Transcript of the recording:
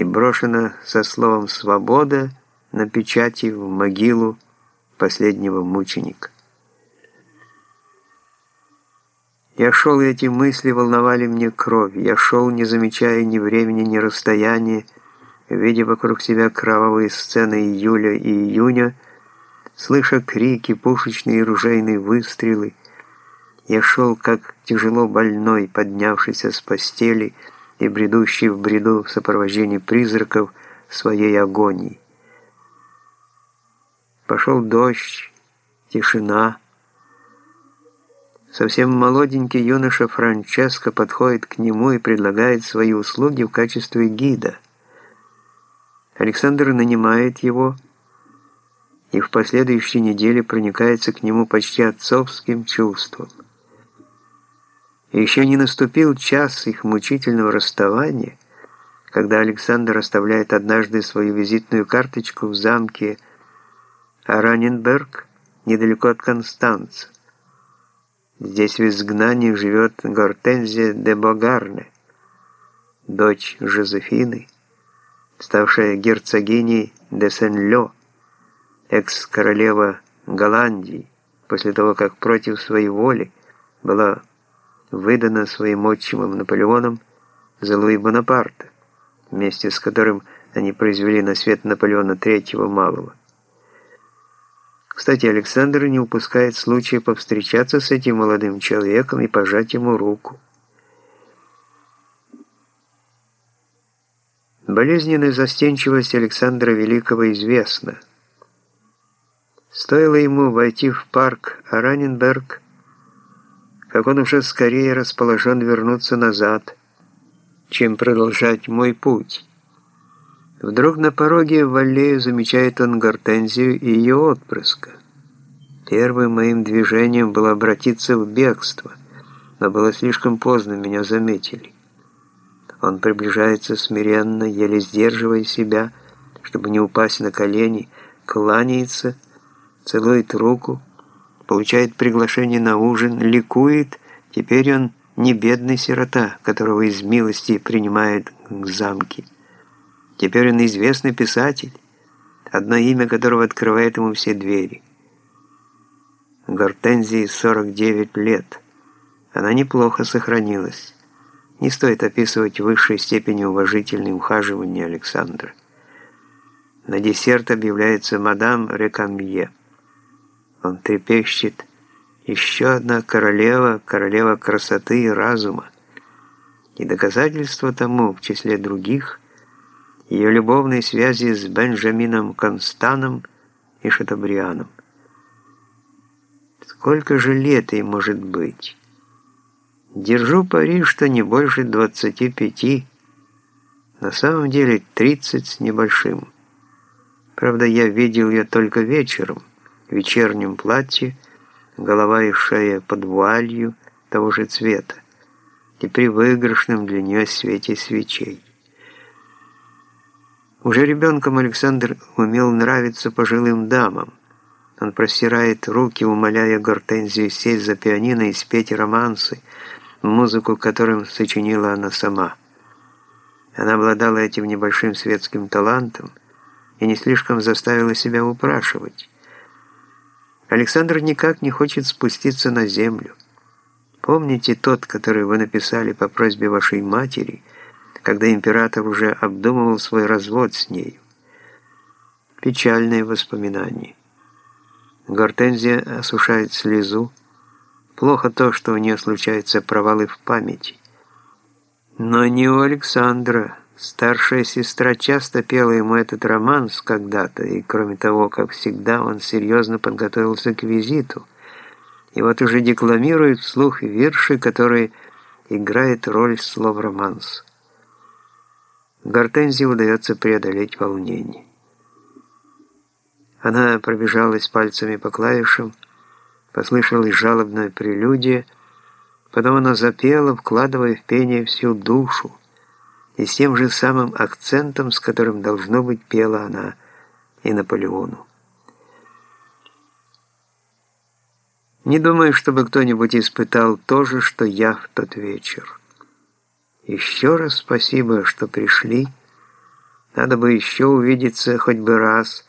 и брошена со словом «свобода» на печати в могилу последнего мученика. Я шел, и эти мысли волновали мне кровь. Я шел, не замечая ни времени, ни расстояния, видя вокруг себя кровавые сцены июля и июня, слыша крики, пушечные и ружейные выстрелы. Я шел, как тяжело больной, поднявшийся с постели и бредущий в бреду в сопровождении призраков своей агонии. Пошел дождь, тишина, Совсем молоденький юноша Франческо подходит к нему и предлагает свои услуги в качестве гида. Александр нанимает его и в последующей неделе проникается к нему почти отцовским чувством. Еще не наступил час их мучительного расставания, когда Александр оставляет однажды свою визитную карточку в замке Араненберг, недалеко от Констанца. Здесь в изгнании живет Гортензия де Богарне, дочь Жозефины, ставшая герцогиней де Сен-Лё, экс-королева Голландии, после того, как против своей воли была выдана своим отчимом Наполеоном за Луи Бонапарта, вместе с которым они произвели на свет Наполеона III Малого. Кстати, Александр не упускает случая повстречаться с этим молодым человеком и пожать ему руку. Болезненная застенчивость Александра Великого известна. Стоило ему войти в парк Араненберг, как он уже скорее расположен вернуться назад, чем продолжать мой путь. Вдруг на пороге в аллею замечает он Гортензию и ее отпрыска. Первым моим движением было обратиться в бегство, но было слишком поздно, меня заметили. Он приближается смиренно, еле сдерживая себя, чтобы не упасть на колени, кланяется, целует руку, получает приглашение на ужин, ликует, теперь он не бедный сирота, которого из милости принимают к замке. Теперь он известный писатель, одно имя которого открывает ему все двери. Гортензии 49 лет. Она неплохо сохранилась. Не стоит описывать высшей степени уважительные ухаживания Александра. На десерт объявляется мадам Рекамье. Он трепещет. Еще одна королева, королева красоты и разума. И доказательство тому, в числе других, ее любовной связи с Бенджамином Констаном и Шатабрианом. Сколько же лет ей может быть? Держу пари, что не больше 25, на самом деле 30 с небольшим. Правда, я видел ее только вечером, вечернем платье, голова и шея под вуалью того же цвета и при выигрышном для нее свете свечей. Уже ребенком Александр умел нравиться пожилым дамам. Он простирает руки, умоляя Гортензию сесть за пианино и спеть романсы, музыку которым сочинила она сама. Она обладала этим небольшим светским талантом и не слишком заставила себя упрашивать. Александр никак не хочет спуститься на землю. Помните тот, который вы написали по просьбе вашей матери – когда император уже обдумывал свой развод с нею. Печальные воспоминания. Гортензия осушает слезу. Плохо то, что у нее случаются провалы в памяти. Но не у Александра. Старшая сестра часто пела ему этот романс когда-то, и кроме того, как всегда, он серьезно подготовился к визиту. И вот уже декламирует вслух вирши, которые играют роль слов романса. Гортензии удается преодолеть волнение. Она пробежалась пальцами по клавишам, послышалась жалобная прелюдия, потом она запела, вкладывая в пение всю душу, и с тем же самым акцентом, с которым, должно быть, пела она и Наполеону. Не думаю, чтобы кто-нибудь испытал то же, что я в тот вечер. Еще раз спасибо, что пришли, Надо бы еще увидеться хоть бы раз,